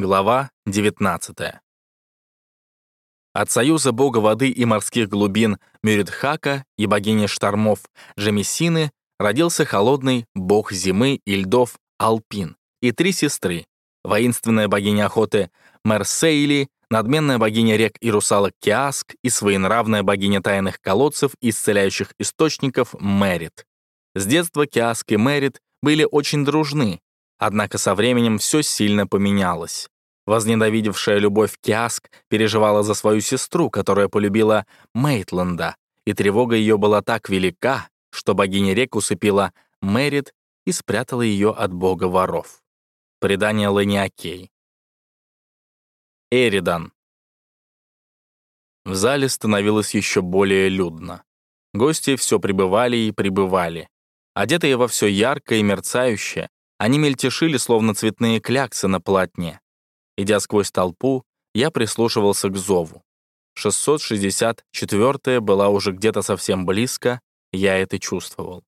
Глава 19. От союза бога воды и морских глубин Мюридхака и богини штормов Джемисины родился холодный бог зимы и льдов Алпин и три сестры, воинственная богиня охоты Мерсейли, надменная богиня рек и русалок Киаск и своенравная богиня тайных колодцев и исцеляющих источников Мерит. С детства Киаск и Мерит были очень дружны, Однако со временем все сильно поменялось. Возненавидевшая любовь Киаск переживала за свою сестру, которая полюбила Мейтленда, и тревога ее была так велика, что богиня рек усыпила Мэрит и спрятала ее от бога воров. Предание Ланиакей. Эридан. В зале становилось еще более людно. Гости все прибывали и прибывали. Одетые во все яркое и мерцающее, они мельтешили, словно цветные кляксы на полотне. Идя сквозь толпу, я прислушивался к зову. 664-я была уже где-то совсем близко, я это чувствовал.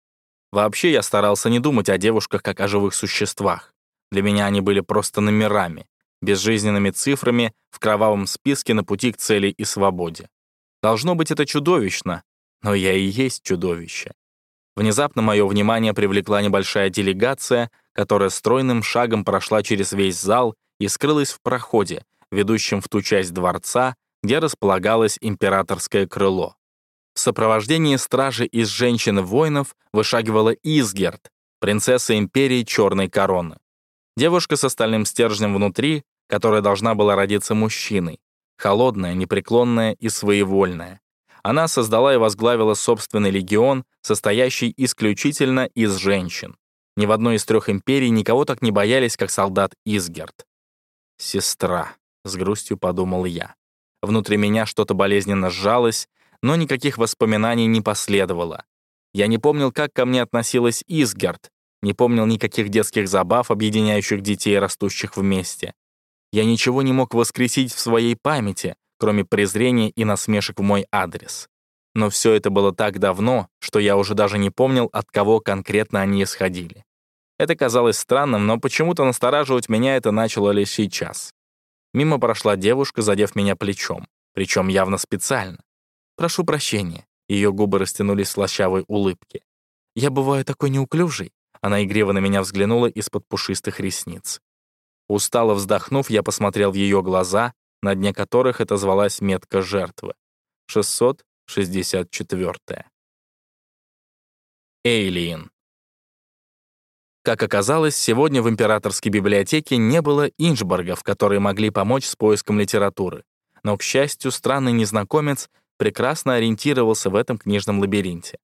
Вообще я старался не думать о девушках как о живых существах. Для меня они были просто номерами, безжизненными цифрами в кровавом списке на пути к цели и свободе. Должно быть это чудовищно, но я и есть чудовище. Внезапно мое внимание привлекла небольшая делегация, которая стройным шагом прошла через весь зал и скрылась в проходе, ведущем в ту часть дворца, где располагалось императорское крыло. В сопровождении стражи из женщин-воинов вышагивала Изгерт, принцесса империи Черной Короны. Девушка с остальным стержнем внутри, которая должна была родиться мужчиной, холодная, непреклонная и своевольная. Она создала и возглавила собственный легион, состоящий исключительно из женщин. Ни в одной из трех империй никого так не боялись, как солдат Изгерт. «Сестра», — с грустью подумал я. Внутри меня что-то болезненно сжалось, но никаких воспоминаний не последовало. Я не помнил, как ко мне относилась Изгерт, не помнил никаких детских забав, объединяющих детей, растущих вместе. Я ничего не мог воскресить в своей памяти, кроме презрения и насмешек в мой адрес. Но все это было так давно, что я уже даже не помнил, от кого конкретно они исходили. Это казалось странным, но почему-то настораживать меня это начало лишь сейчас. Мимо прошла девушка, задев меня плечом, причем явно специально. «Прошу прощения». Ее губы растянулись в слащавой улыбке. «Я бываю такой неуклюжий». Она игриво на меня взглянула из-под пушистых ресниц. Устало вздохнув, я посмотрел в ее глаза, на дне которых это звалась метка жертвы. 600 64. Эйлиен. Как оказалось, сегодня в императорской библиотеке не было инжборгов, которые могли помочь с поиском литературы. Но, к счастью, странный незнакомец прекрасно ориентировался в этом книжном лабиринте.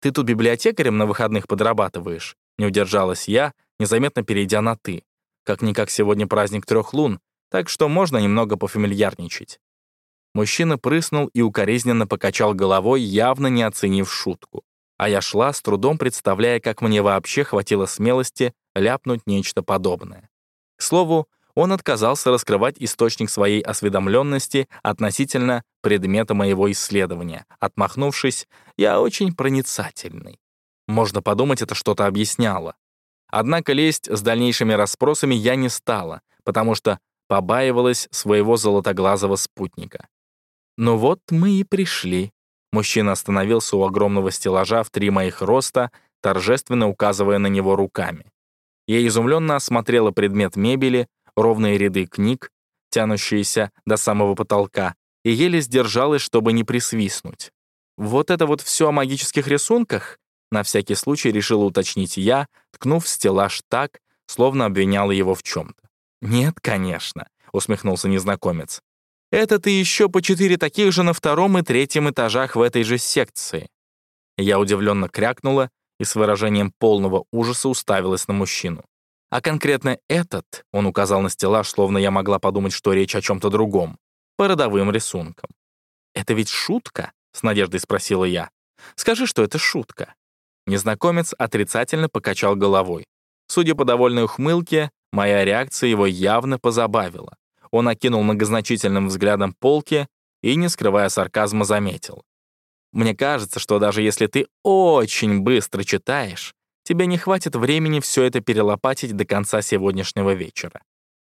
«Ты тут библиотекарем на выходных подрабатываешь?» Не удержалась я, незаметно перейдя на «ты». Как-никак сегодня праздник трех лун, так что можно немного пофамильярничать. Мужчина прыснул и укоризненно покачал головой, явно не оценив шутку. А я шла, с трудом представляя, как мне вообще хватило смелости ляпнуть нечто подобное. К слову, он отказался раскрывать источник своей осведомленности относительно предмета моего исследования. Отмахнувшись, я очень проницательный. Можно подумать, это что-то объясняло. Однако лезть с дальнейшими расспросами я не стала, потому что побаивалась своего золотоглазого спутника. «Ну вот мы и пришли». Мужчина остановился у огромного стеллажа в три моих роста, торжественно указывая на него руками. Я изумленно осмотрела предмет мебели, ровные ряды книг, тянущиеся до самого потолка, и еле сдержалась, чтобы не присвистнуть. «Вот это вот все о магических рисунках?» На всякий случай решила уточнить я, ткнув стеллаж так, словно обвиняла его в чем-то. «Нет, конечно», — усмехнулся незнакомец. Это ты еще по четыре таких же на втором и третьем этажах в этой же секции. Я удивленно крякнула и с выражением полного ужаса уставилась на мужчину. А конкретно этот, он указал на стеллаж, словно я могла подумать, что речь о чем-то другом, по родовым рисункам. «Это ведь шутка?» — с надеждой спросила я. «Скажи, что это шутка». Незнакомец отрицательно покачал головой. Судя по довольной ухмылке, моя реакция его явно позабавила. Он окинул многозначительным взглядом полки и, не скрывая сарказма, заметил. «Мне кажется, что даже если ты очень быстро читаешь, тебе не хватит времени все это перелопатить до конца сегодняшнего вечера.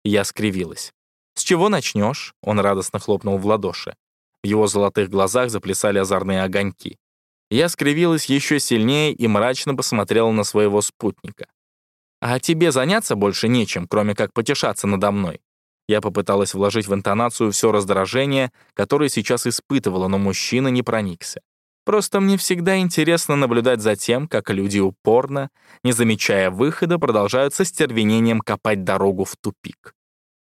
Я скривилась. «С чего начнешь?» — он радостно хлопнул в ладоши. В его золотых глазах заплясали озорные огоньки. Я скривилась еще сильнее и мрачно посмотрела на своего спутника. «А тебе заняться больше нечем, кроме как потешаться надо мной?» Я попыталась вложить в интонацию все раздражение, которое сейчас испытывала, но мужчина не проникся. Просто мне всегда интересно наблюдать за тем, как люди упорно, не замечая выхода, продолжают со стервенением копать дорогу в тупик.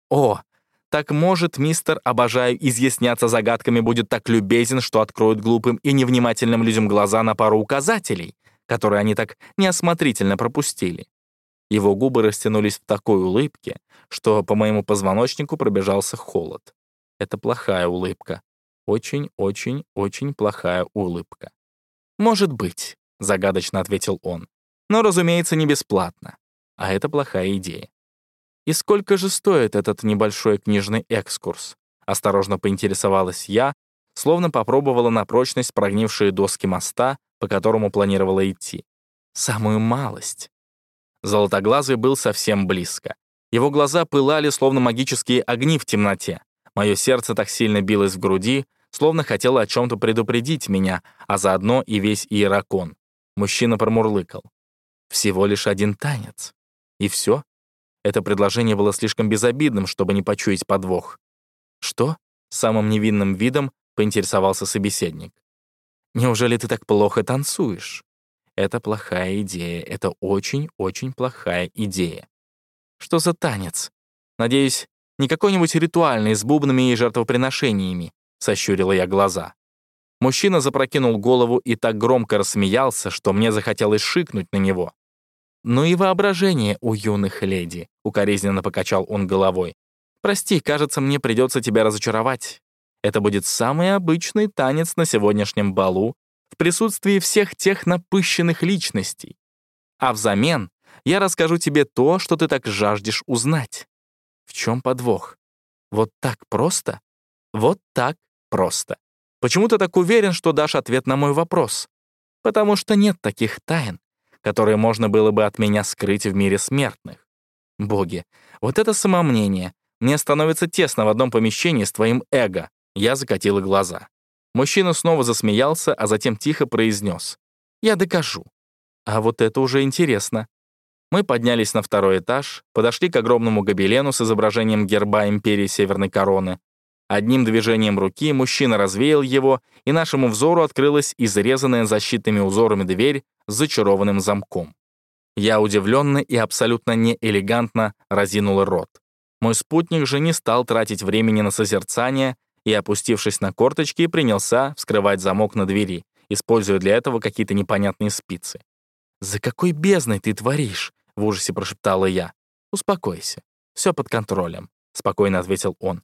«О, так может, мистер, обожаю изъясняться загадками, будет так любезен, что откроет глупым и невнимательным людям глаза на пару указателей, которые они так неосмотрительно пропустили. Его губы растянулись в такой улыбке, что по моему позвоночнику пробежался холод. Это плохая улыбка. Очень-очень-очень плохая улыбка. «Может быть», — загадочно ответил он. «Но, разумеется, не бесплатно. А это плохая идея. «И сколько же стоит этот небольшой книжный экскурс?» Осторожно поинтересовалась я, словно попробовала на прочность прогнившие доски моста, по которому планировала идти. Самую малость. Золотоглазый был совсем близко. Его глаза пылали, словно магические огни в темноте. Мое сердце так сильно билось в груди, словно хотело о чем-то предупредить меня, а заодно и весь Иеракон. Мужчина промурлыкал. Всего лишь один танец. И все? Это предложение было слишком безобидным, чтобы не почуять подвох. «Что?» — самым невинным видом поинтересовался собеседник. «Неужели ты так плохо танцуешь?» «Это плохая идея. Это очень-очень плохая идея». «Что за танец? Надеюсь, не какой-нибудь ритуальный с бубнами и жертвоприношениями?» — сощурила я глаза. Мужчина запрокинул голову и так громко рассмеялся, что мне захотелось шикнуть на него. «Ну и воображение у юных леди», — укоризненно покачал он головой. «Прости, кажется, мне придется тебя разочаровать. Это будет самый обычный танец на сегодняшнем балу в присутствии всех тех напыщенных личностей. А взамен я расскажу тебе то, что ты так жаждешь узнать. В чем подвох? Вот так просто? Вот так просто. Почему ты так уверен, что дашь ответ на мой вопрос? Потому что нет таких тайн, которые можно было бы от меня скрыть в мире смертных. Боги, вот это самомнение. Мне становится тесно в одном помещении с твоим эго. Я закатила глаза. Мужчина снова засмеялся, а затем тихо произнес. «Я докажу». А вот это уже интересно. Мы поднялись на второй этаж, подошли к огромному гобелену с изображением герба империи Северной Короны. Одним движением руки мужчина развеял его, и нашему взору открылась изрезанная защитными узорами дверь с зачарованным замком. Я удивленно и абсолютно неэлегантно разинула рот. Мой спутник же не стал тратить времени на созерцание и, опустившись на корточки, принялся вскрывать замок на двери, используя для этого какие-то непонятные спицы. «За какой бездной ты творишь?» — в ужасе прошептала я. «Успокойся. Все под контролем», — спокойно ответил он.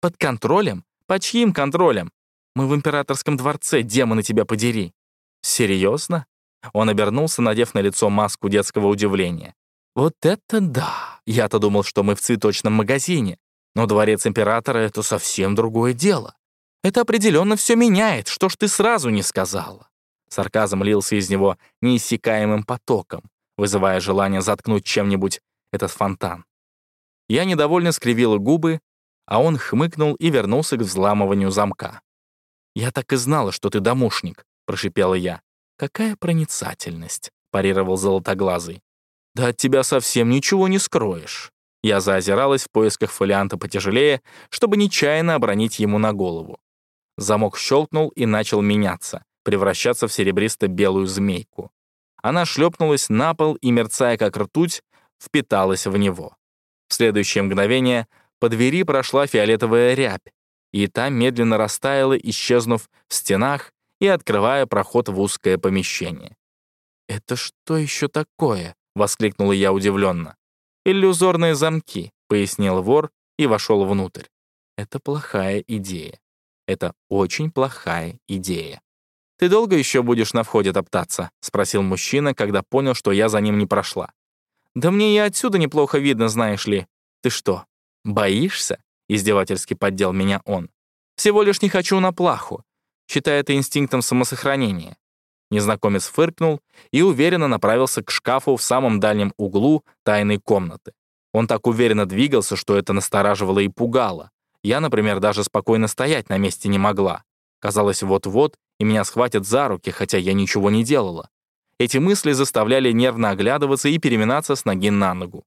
«Под контролем? Под чьим контролем? Мы в императорском дворце, демоны тебя подери». «Серьезно?» Он обернулся, надев на лицо маску детского удивления. «Вот это да! Я-то думал, что мы в цветочном магазине. Но дворец императора — это совсем другое дело. Это определенно все меняет. Что ж ты сразу не сказала?» Сарказм лился из него неиссякаемым потоком, вызывая желание заткнуть чем-нибудь этот фонтан. Я недовольно скривила губы, а он хмыкнул и вернулся к взламыванию замка. «Я так и знала, что ты домушник», — прошипела я. «Какая проницательность», — парировал Золотоглазый. «Да от тебя совсем ничего не скроешь». Я заозиралась в поисках фолианта потяжелее, чтобы нечаянно обронить ему на голову. Замок щелкнул и начал меняться, превращаться в серебристо-белую змейку. Она шлепнулась на пол и, мерцая как ртуть, впиталась в него. В следующее мгновение по двери прошла фиолетовая рябь, и та медленно растаяла, исчезнув в стенах и открывая проход в узкое помещение. «Это что еще такое?» — воскликнула я удивленно. «Иллюзорные замки», — пояснил вор и вошел внутрь. «Это плохая идея. Это очень плохая идея». «Ты долго еще будешь на входе топтаться?» — спросил мужчина, когда понял, что я за ним не прошла. «Да мне и отсюда неплохо видно, знаешь ли. Ты что, боишься?» — издевательски поддел меня он. «Всего лишь не хочу на плаху считая это инстинктом самосохранения. Незнакомец фыркнул и уверенно направился к шкафу в самом дальнем углу тайной комнаты. Он так уверенно двигался, что это настораживало и пугало. Я, например, даже спокойно стоять на месте не могла. Казалось, вот-вот, и меня схватят за руки, хотя я ничего не делала. Эти мысли заставляли нервно оглядываться и переминаться с ноги на ногу.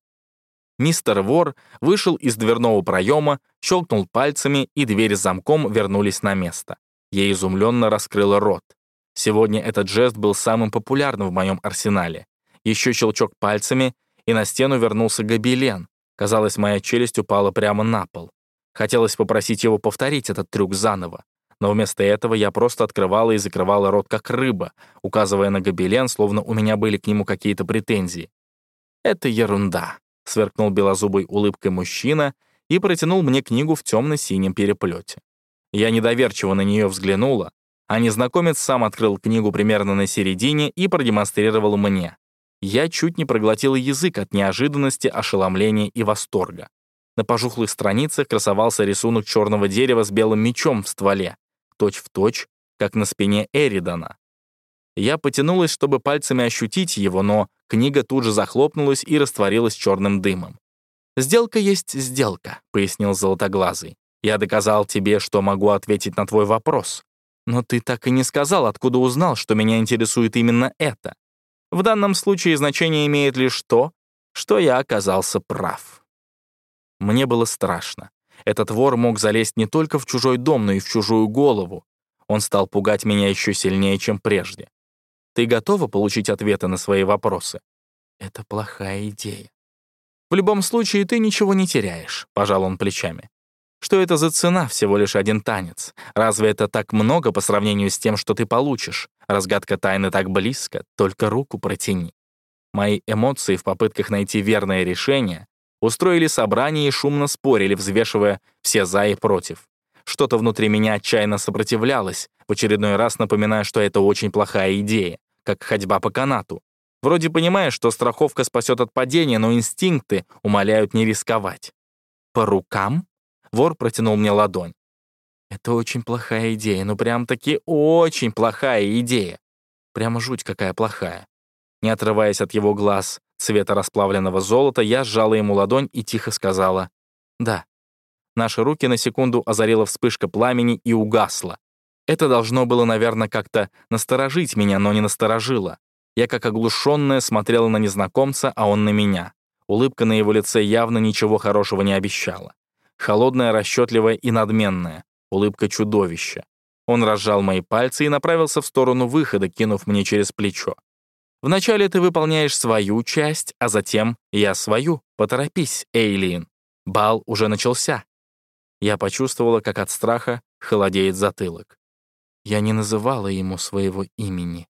Мистер Вор вышел из дверного проема, щелкнул пальцами, и двери с замком вернулись на место. Я изумленно раскрыла рот. Сегодня этот жест был самым популярным в моем арсенале. Еще щелчок пальцами, и на стену вернулся гобелен. Казалось, моя челюсть упала прямо на пол. Хотелось попросить его повторить этот трюк заново. Но вместо этого я просто открывала и закрывала рот как рыба, указывая на гобелен, словно у меня были к нему какие-то претензии. «Это ерунда», — сверкнул белозубой улыбкой мужчина и протянул мне книгу в темно-синем переплете. Я недоверчиво на нее взглянула, а незнакомец сам открыл книгу примерно на середине и продемонстрировал мне. Я чуть не проглотил язык от неожиданности, ошеломления и восторга. На пожухлых страницах красовался рисунок черного дерева с белым мечом в стволе, точь-в-точь, точь, как на спине Эридана. Я потянулась, чтобы пальцами ощутить его, но книга тут же захлопнулась и растворилась черным дымом. «Сделка есть сделка», — пояснил Золотоглазый. «Я доказал тебе, что могу ответить на твой вопрос. Но ты так и не сказал, откуда узнал, что меня интересует именно это. В данном случае значение имеет лишь то, что я оказался прав». Мне было страшно. Этот вор мог залезть не только в чужой дом, но и в чужую голову. Он стал пугать меня еще сильнее, чем прежде. Ты готова получить ответы на свои вопросы? Это плохая идея. В любом случае, ты ничего не теряешь, пожал он плечами. Что это за цена всего лишь один танец? Разве это так много по сравнению с тем, что ты получишь? Разгадка тайны так близко, только руку протяни. Мои эмоции в попытках найти верное решение устроили собрание и шумно спорили, взвешивая все «за» и «против». Что-то внутри меня отчаянно сопротивлялось, в очередной раз напоминая, что это очень плохая идея, как ходьба по канату. Вроде понимаешь, что страховка спасет от падения, но инстинкты умоляют не рисковать. «По рукам?» — вор протянул мне ладонь. «Это очень плохая идея, ну прям-таки очень плохая идея. Прямо жуть какая плохая». Не отрываясь от его глаз, цвета расплавленного золота, я сжала ему ладонь и тихо сказала «Да». Наши руки на секунду озарила вспышка пламени и угасла. Это должно было, наверное, как-то насторожить меня, но не насторожило. Я как оглушенная смотрела на незнакомца, а он на меня. Улыбка на его лице явно ничего хорошего не обещала. Холодная, расчетливая и надменная. Улыбка чудовища. Он разжал мои пальцы и направился в сторону выхода, кинув мне через плечо. Вначале ты выполняешь свою часть, а затем я свою. Поторопись, Эйлин. Бал уже начался. Я почувствовала, как от страха холодеет затылок. Я не называла ему своего имени.